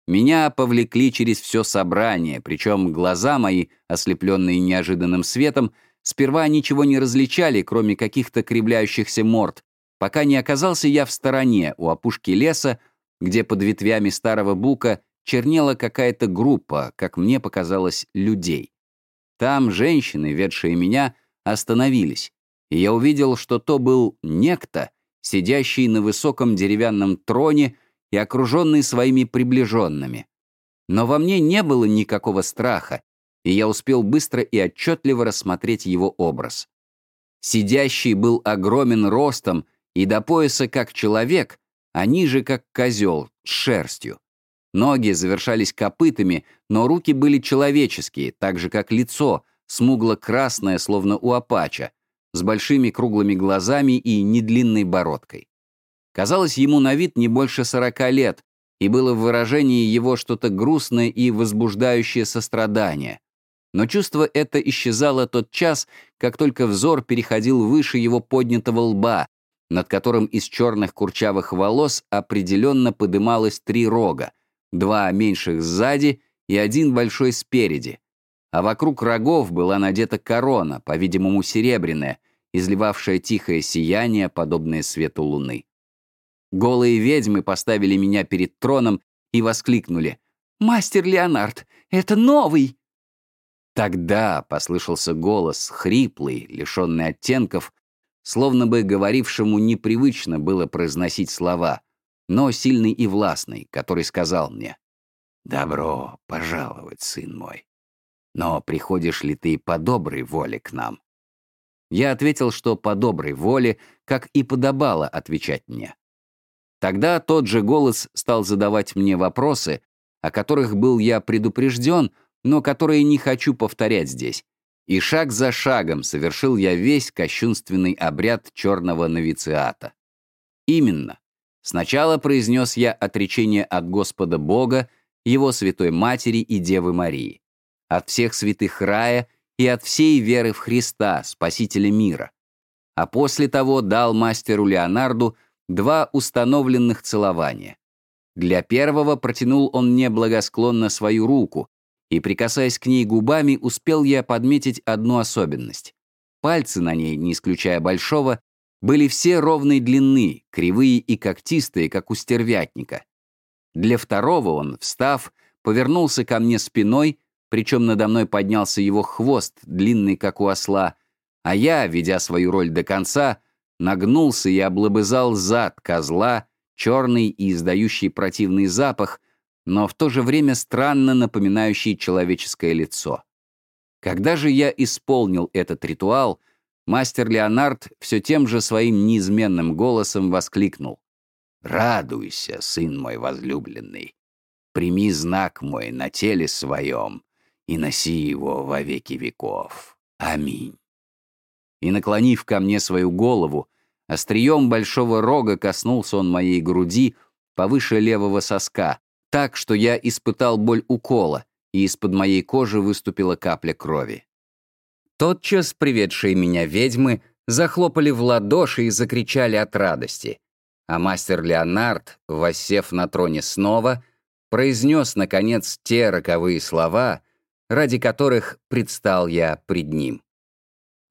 Меня повлекли через все собрание, причем глаза мои, ослепленные неожиданным светом, Сперва ничего не различали, кроме каких-то кривляющихся морд, пока не оказался я в стороне, у опушки леса, где под ветвями старого бука чернела какая-то группа, как мне показалось, людей. Там женщины, ведшие меня, остановились, и я увидел, что то был некто, сидящий на высоком деревянном троне и окруженный своими приближенными. Но во мне не было никакого страха, и я успел быстро и отчетливо рассмотреть его образ. Сидящий был огромен ростом и до пояса как человек, а ниже как козел, с шерстью. Ноги завершались копытами, но руки были человеческие, так же как лицо, смугло-красное, словно у апача, с большими круглыми глазами и недлинной бородкой. Казалось ему на вид не больше сорока лет, и было в выражении его что-то грустное и возбуждающее сострадание, но чувство это исчезало тот час, как только взор переходил выше его поднятого лба, над которым из черных курчавых волос определенно подымалось три рога, два меньших сзади и один большой спереди. А вокруг рогов была надета корона, по-видимому, серебряная, изливавшая тихое сияние, подобное свету луны. Голые ведьмы поставили меня перед троном и воскликнули. «Мастер Леонард, это новый!» Тогда послышался голос, хриплый, лишенный оттенков, словно бы говорившему непривычно было произносить слова, но сильный и властный, который сказал мне, «Добро пожаловать, сын мой. Но приходишь ли ты по доброй воле к нам?» Я ответил, что по доброй воле, как и подобало отвечать мне. Тогда тот же голос стал задавать мне вопросы, о которых был я предупрежден, но которые не хочу повторять здесь. И шаг за шагом совершил я весь кощунственный обряд черного новициата. Именно. Сначала произнес я отречение от Господа Бога, Его Святой Матери и Девы Марии, от всех святых рая и от всей веры в Христа, Спасителя мира. А после того дал мастеру Леонарду два установленных целования. Для первого протянул он мне благосклонно свою руку, и, прикасаясь к ней губами, успел я подметить одну особенность. Пальцы на ней, не исключая большого, были все ровной длины, кривые и когтистые, как у стервятника. Для второго он, встав, повернулся ко мне спиной, причем надо мной поднялся его хвост, длинный, как у осла, а я, ведя свою роль до конца, нагнулся и облобызал зад козла, черный и издающий противный запах, но в то же время странно напоминающий человеческое лицо. Когда же я исполнил этот ритуал, мастер Леонард все тем же своим неизменным голосом воскликнул. Радуйся, сын мой возлюбленный. Прими знак мой на теле своем и носи его во веки веков. Аминь. И, наклонив ко мне свою голову, острием большого рога коснулся он моей груди повыше левого соска, так, что я испытал боль укола, и из-под моей кожи выступила капля крови. Тотчас приведшие меня ведьмы захлопали в ладоши и закричали от радости а мастер Леонард, воссев на троне снова, произнес, наконец, те роковые слова, ради которых предстал я пред ним.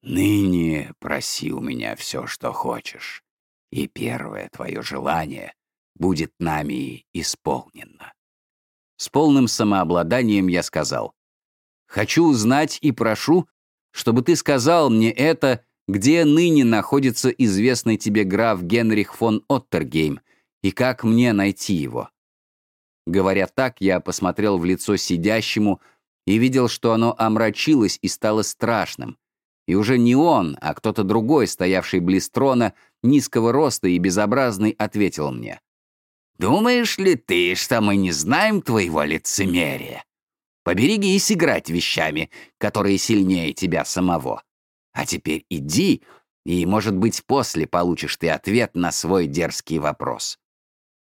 «Ныне проси у меня все, что хочешь, и первое твое желание будет нами исполнено». С полным самообладанием я сказал, «Хочу узнать и прошу, чтобы ты сказал мне это где ныне находится известный тебе граф Генрих фон Оттергейм, и как мне найти его. Говоря так, я посмотрел в лицо сидящему и видел, что оно омрачилось и стало страшным. И уже не он, а кто-то другой, стоявший близ трона, низкого роста и безобразный, ответил мне. «Думаешь ли ты, что мы не знаем твоего лицемерия? Поберегись играть вещами, которые сильнее тебя самого. А теперь иди, и, может быть, после получишь ты ответ на свой дерзкий вопрос.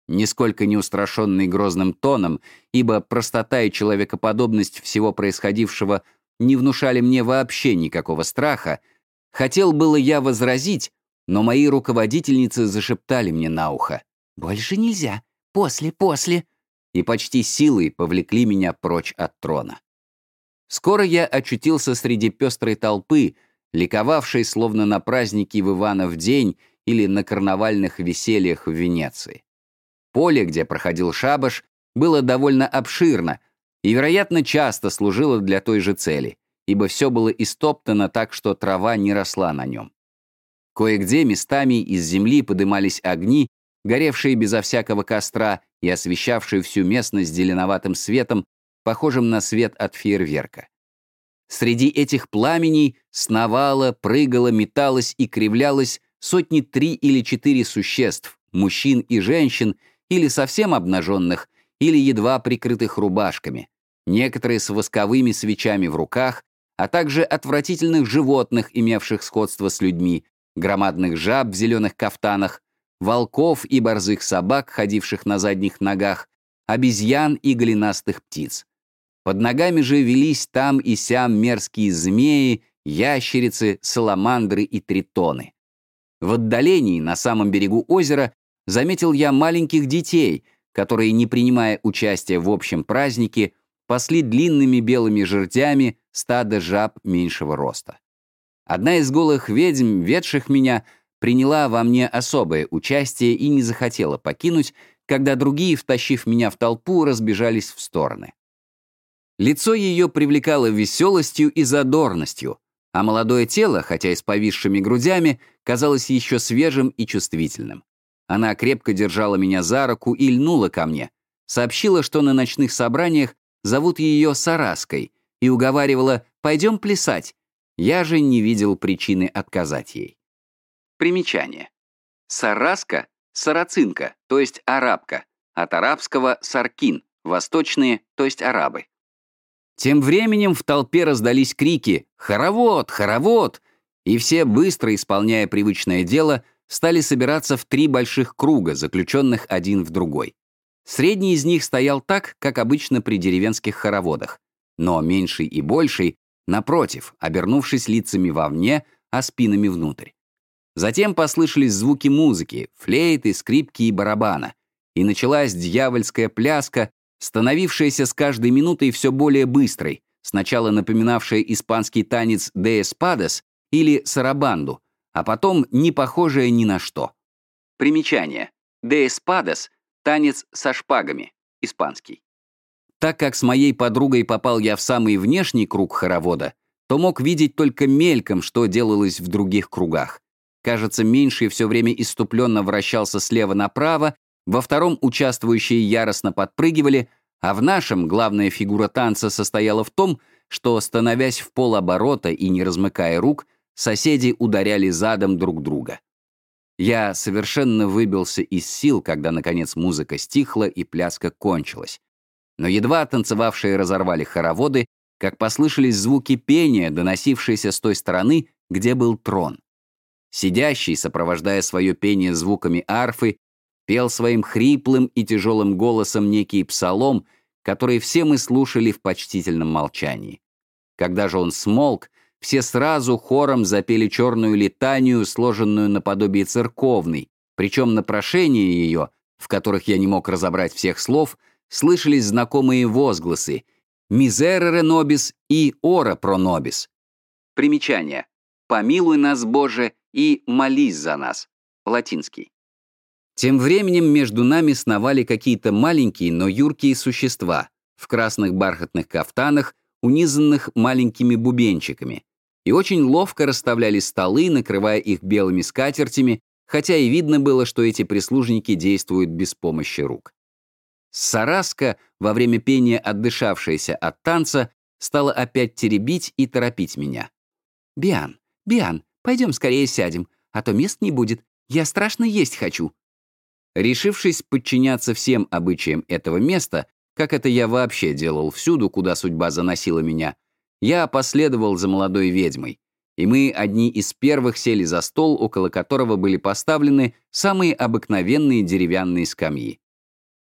Нисколько не устрашенный грозным тоном, ибо простота и человекоподобность всего происходившего не внушали мне вообще никакого страха, хотел было я возразить, но мои руководительницы зашептали мне на ухо. «Больше нельзя. После, после!» и почти силой повлекли меня прочь от трона. Скоро я очутился среди пестрой толпы, ликовавшей словно на празднике в Иванов день или на карнавальных весельях в Венеции. Поле, где проходил шабаш, было довольно обширно и, вероятно, часто служило для той же цели, ибо все было истоптано так, что трава не росла на нем. Кое-где местами из земли подымались огни, горевшие безо всякого костра и освещавшие всю местность зеленоватым светом, похожим на свет от фейерверка. Среди этих пламеней сновало, прыгало, металось и кривлялось сотни три или четыре существ, мужчин и женщин, или совсем обнаженных, или едва прикрытых рубашками, некоторые с восковыми свечами в руках, а также отвратительных животных, имевших сходство с людьми, громадных жаб в зеленых кафтанах, волков и борзых собак, ходивших на задних ногах, обезьян и голенастых птиц. Под ногами же велись там и сям мерзкие змеи, ящерицы, саламандры и тритоны. В отдалении, на самом берегу озера, заметил я маленьких детей, которые, не принимая участия в общем празднике, пасли длинными белыми жердями стадо жаб меньшего роста. Одна из голых ведьм, ведших меня, приняла во мне особое участие и не захотела покинуть, когда другие, втащив меня в толпу, разбежались в стороны. Лицо ее привлекало веселостью и задорностью, а молодое тело, хотя и с повисшими грудями, казалось еще свежим и чувствительным. Она крепко держала меня за руку и льнула ко мне, сообщила, что на ночных собраниях зовут ее Сараской, и уговаривала «пойдем плясать». Я же не видел причины отказать ей. Примечание. Сараска — сарацинка, то есть арабка, от арабского «саркин», восточные, то есть арабы. Тем временем в толпе раздались крики «Хоровод! Хоровод!» и все, быстро исполняя привычное дело, стали собираться в три больших круга, заключенных один в другой. Средний из них стоял так, как обычно при деревенских хороводах, но меньший и больший, напротив, обернувшись лицами вовне, а спинами внутрь. Затем послышались звуки музыки, флейты, скрипки и барабана, и началась дьявольская пляска, становившаяся с каждой минутой все более быстрой, сначала напоминавшая испанский танец «де эспадес» или «сарабанду», а потом не похожая ни на что. Примечание. «Де эспадес» — танец со шпагами, испанский. Так как с моей подругой попал я в самый внешний круг хоровода, то мог видеть только мельком, что делалось в других кругах. Кажется, меньший все время иступленно вращался слева направо во втором участвующие яростно подпрыгивали, а в нашем главная фигура танца состояла в том, что, становясь в полоборота и не размыкая рук, соседи ударяли задом друг друга. Я совершенно выбился из сил, когда, наконец, музыка стихла и пляска кончилась. Но едва танцевавшие разорвали хороводы, как послышались звуки пения, доносившиеся с той стороны, где был трон. Сидящий, сопровождая свое пение звуками арфы, пел своим хриплым и тяжелым голосом некий псалом, который все мы слушали в почтительном молчании. Когда же он смолк, все сразу хором запели черную летанию, сложенную наподобие церковной, причем на прошение ее, в которых я не мог разобрать всех слов, слышались знакомые возгласы «Мизерere нобис» и «Ора про нобис». Примечание. «Помилуй нас, Боже, и молись за нас». Латинский. Тем временем между нами сновали какие-то маленькие, но юркие существа в красных бархатных кафтанах, унизанных маленькими бубенчиками, и очень ловко расставляли столы, накрывая их белыми скатертями, хотя и видно было, что эти прислужники действуют без помощи рук. Сараска, во время пения отдышавшаяся от танца, стала опять теребить и торопить меня. «Биан, Биан, пойдем скорее сядем, а то мест не будет. Я страшно есть хочу». Решившись подчиняться всем обычаям этого места, как это я вообще делал всюду, куда судьба заносила меня, я последовал за молодой ведьмой, и мы одни из первых сели за стол, около которого были поставлены самые обыкновенные деревянные скамьи.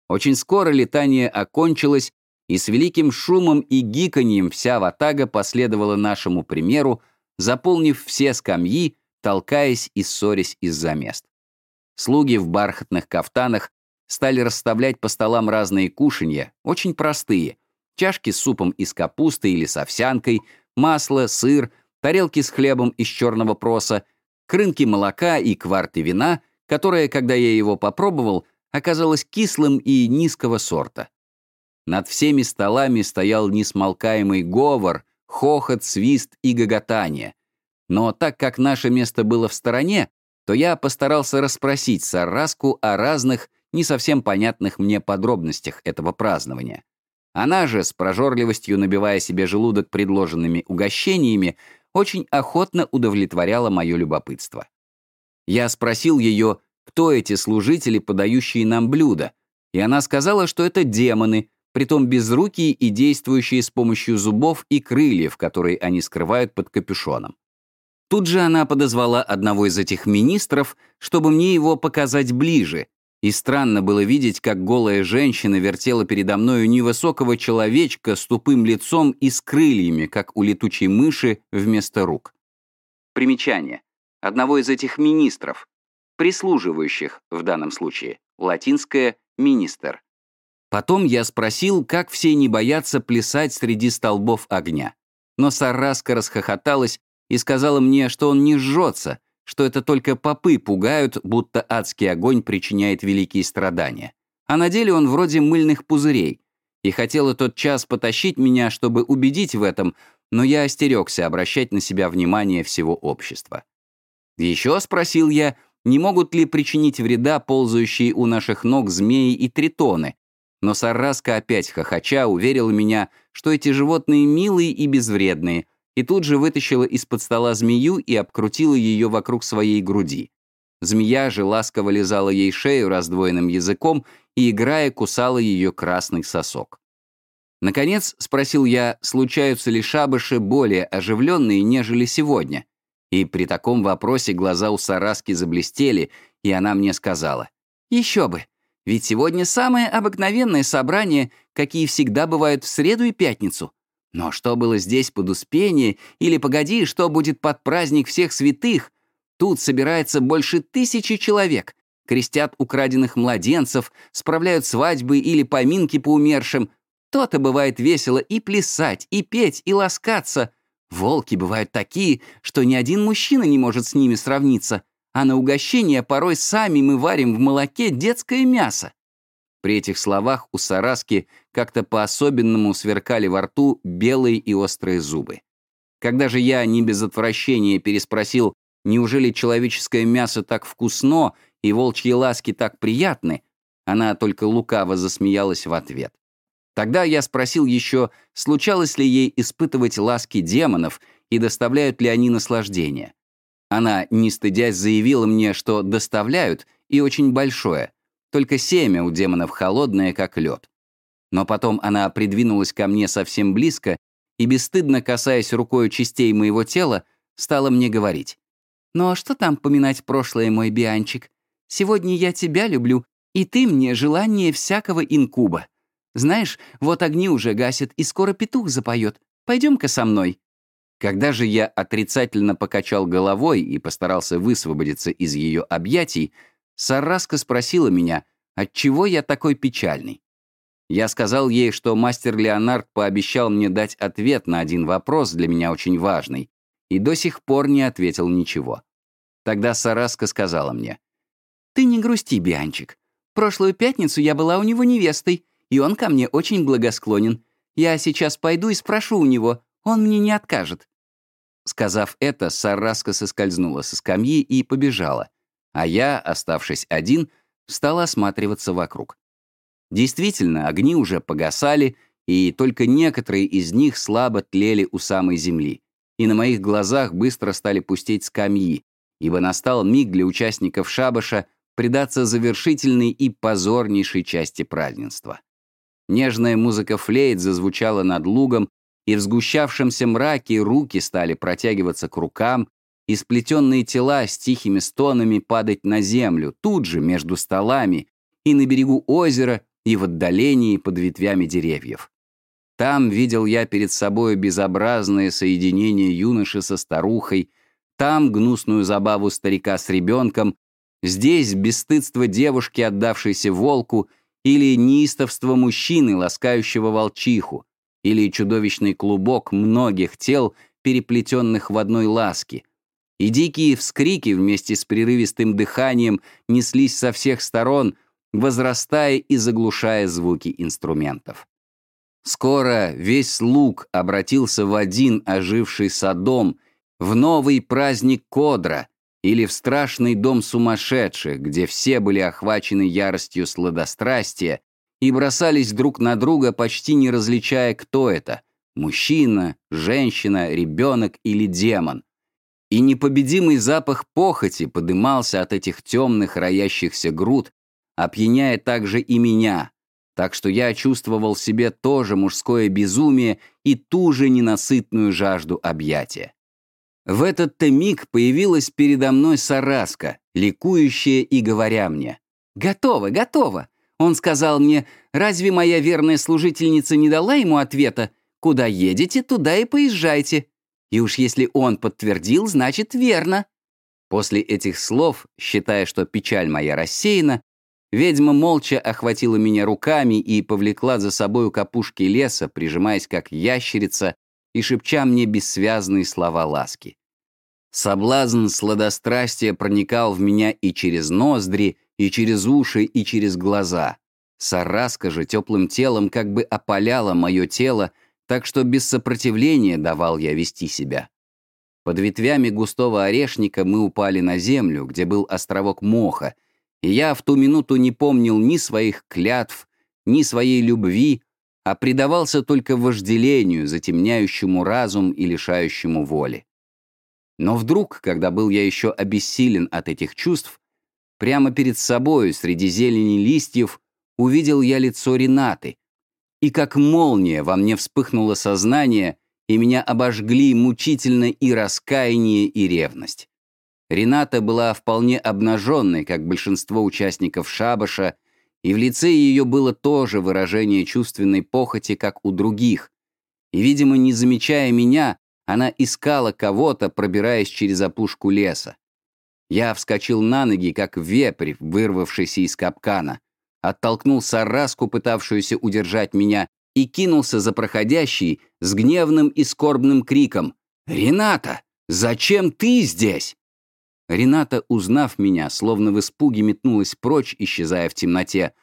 Очень скоро летание окончилось, и с великим шумом и гиканьем вся ватага последовала нашему примеру, заполнив все скамьи, толкаясь и ссорясь из-за мест. Слуги в бархатных кафтанах стали расставлять по столам разные кушанья, очень простые. Чашки с супом из капусты или с овсянкой, масло, сыр, тарелки с хлебом из черного проса, крынки молока и кварты вина, которое, когда я его попробовал, оказалось кислым и низкого сорта. Над всеми столами стоял несмолкаемый говор, хохот, свист и гоготание. Но так как наше место было в стороне, то я постарался расспросить Сарраску о разных, не совсем понятных мне подробностях этого празднования. Она же, с прожорливостью набивая себе желудок предложенными угощениями, очень охотно удовлетворяла мое любопытство. Я спросил ее, кто эти служители, подающие нам блюда, и она сказала, что это демоны, притом безрукие и действующие с помощью зубов и крыльев, которые они скрывают под капюшоном. Тут же она подозвала одного из этих министров, чтобы мне его показать ближе, и странно было видеть, как голая женщина вертела передо мною невысокого человечка с тупым лицом и с крыльями, как у летучей мыши вместо рук. Примечание. Одного из этих министров, прислуживающих в данном случае, латинское «министр». Потом я спросил, как все не боятся плясать среди столбов огня. Но Сараска расхохоталась и сказала мне, что он не жжется, что это только попы пугают, будто адский огонь причиняет великие страдания. А на деле он вроде мыльных пузырей. И хотела тот час потащить меня, чтобы убедить в этом, но я остерегся обращать на себя внимание всего общества. Еще спросил я, не могут ли причинить вреда ползающие у наших ног змеи и тритоны, но Сарраска опять хохоча уверила меня, что эти животные милые и безвредные, и тут же вытащила из-под стола змею и обкрутила ее вокруг своей груди. Змея же ласково лизала ей шею раздвоенным языком и, играя, кусала ее красный сосок. Наконец, спросил я, случаются ли шабаши более оживленные, нежели сегодня. И при таком вопросе глаза у Сараски заблестели, и она мне сказала, «Еще бы, ведь сегодня самое обыкновенное собрание, какие всегда бывают в среду и пятницу. Но что было здесь под Успение, или, погоди, что будет под праздник всех святых? Тут собирается больше тысячи человек, крестят украденных младенцев, справляют свадьбы или поминки по умершим. То-то бывает весело и плясать, и петь, и ласкаться. Волки бывают такие, что ни один мужчина не может с ними сравниться, а на угощение порой сами мы варим в молоке детское мясо. При этих словах у Сараски как-то по-особенному сверкали во рту белые и острые зубы. Когда же я не без отвращения переспросил, неужели человеческое мясо так вкусно и волчьи ласки так приятны, она только лукаво засмеялась в ответ. Тогда я спросил еще, случалось ли ей испытывать ласки демонов и доставляют ли они наслаждение. Она, не стыдясь, заявила мне, что доставляют, и очень большое. Только семя у демонов холодное, как лед. Но потом она придвинулась ко мне совсем близко и, бесстыдно касаясь рукой частей моего тела, стала мне говорить. «Ну а что там поминать прошлое, мой бианчик? Сегодня я тебя люблю, и ты мне желание всякого инкуба. Знаешь, вот огни уже гасят, и скоро петух запоет. Пойдем-ка со мной». Когда же я отрицательно покачал головой и постарался высвободиться из ее объятий, Сараска спросила меня, отчего я такой печальный. Я сказал ей, что мастер Леонард пообещал мне дать ответ на один вопрос для меня очень важный, и до сих пор не ответил ничего. Тогда Сараска сказала мне, «Ты не грусти, Бианчик. Прошлую пятницу я была у него невестой, и он ко мне очень благосклонен. Я сейчас пойду и спрошу у него, он мне не откажет». Сказав это, Сараска соскользнула со скамьи и побежала, а я, оставшись один, стал осматриваться вокруг. Действительно, огни уже погасали, и только некоторые из них слабо тлели у самой земли, и на моих глазах быстро стали пустеть скамьи, ибо настал миг для участников шабаша предаться завершительной и позорнейшей части празднества. Нежная музыка флейт зазвучала над лугом, и в сгущавшемся мраке руки стали протягиваться к рукам, и сплетенные тела с тихими стонами падать на землю, тут же, между столами, и на берегу озера, и в отдалении под ветвями деревьев. Там видел я перед собой безобразное соединение юноши со старухой, там гнусную забаву старика с ребенком, здесь бесстыдство девушки, отдавшейся волку, или неистовство мужчины, ласкающего волчиху, или чудовищный клубок многих тел, переплетенных в одной ласке. И дикие вскрики вместе с прерывистым дыханием неслись со всех сторон, возрастая и заглушая звуки инструментов. Скоро весь луг обратился в один оживший садом, в новый праздник Кодра или в страшный дом сумасшедших, где все были охвачены яростью сладострастия и бросались друг на друга, почти не различая, кто это — мужчина, женщина, ребенок или демон. И непобедимый запах похоти подымался от этих темных роящихся груд, опьяняя также и меня, так что я чувствовал в себе тоже мужское безумие и ту же ненасытную жажду объятия. В этот-то миг появилась передо мной Сараска, ликующая и говоря мне, «Готово, готово! Он сказал мне, разве моя верная служительница не дала ему ответа? Куда едете, туда и поезжайте. И уж если он подтвердил, значит верно. После этих слов, считая, что печаль моя рассеяна, ведьма молча охватила меня руками и повлекла за собой у капушки леса, прижимаясь как ящерица и шепча мне бессвязные слова ласки. Соблазн сладострастия проникал в меня и через ноздри, и через уши, и через глаза. Сараска же теплым телом как бы опаляла мое тело, так что без сопротивления давал я вести себя. Под ветвями густого орешника мы упали на землю, где был островок моха, и я в ту минуту не помнил ни своих клятв, ни своей любви, а предавался только вожделению, затемняющему разум и лишающему воли. Но вдруг, когда был я еще обессилен от этих чувств, Прямо перед собою, среди зелени листьев, увидел я лицо Ренаты. И как молния во мне вспыхнуло сознание, и меня обожгли мучительно и раскаяние, и ревность. Рената была вполне обнаженной, как большинство участников шабаша, и в лице ее было тоже выражение чувственной похоти, как у других. И, видимо, не замечая меня, она искала кого-то, пробираясь через опушку леса. Я вскочил на ноги, как вепрь, вырвавшийся из капкана, оттолкнул сараску, пытавшуюся удержать меня, и кинулся за проходящий с гневным и скорбным криком. «Рената, зачем ты здесь?» Рената, узнав меня, словно в испуге метнулась прочь, исчезая в темноте,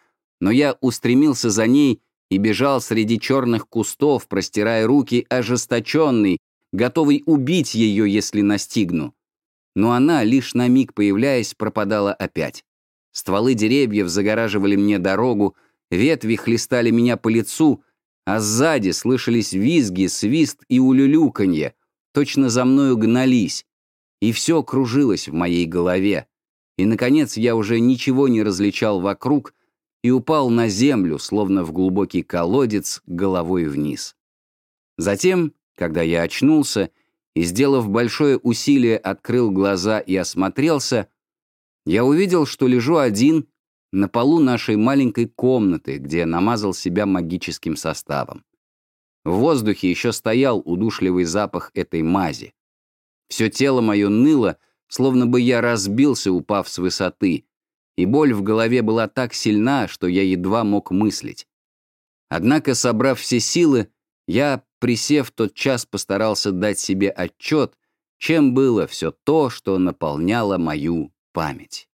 но я устремился за ней и бежал среди черных кустов, простирая руки ожесточенный, готовый убить ее, если настигну но она, лишь на миг появляясь, пропадала опять. Стволы деревьев загораживали мне дорогу, ветви хлестали меня по лицу, а сзади слышались визги, свист и улюлюканье, точно за мною гнались. и все кружилось в моей голове. И, наконец, я уже ничего не различал вокруг и упал на землю, словно в глубокий колодец, головой вниз. Затем, когда я очнулся и, сделав большое усилие, открыл глаза и осмотрелся, я увидел, что лежу один на полу нашей маленькой комнаты, где намазал себя магическим составом. В воздухе еще стоял удушливый запах этой мази. Все тело мое ныло, словно бы я разбился, упав с высоты, и боль в голове была так сильна, что я едва мог мыслить. Однако, собрав все силы, я, присев тот час, постарался дать себе отчет, чем было все то, что наполняло мою память.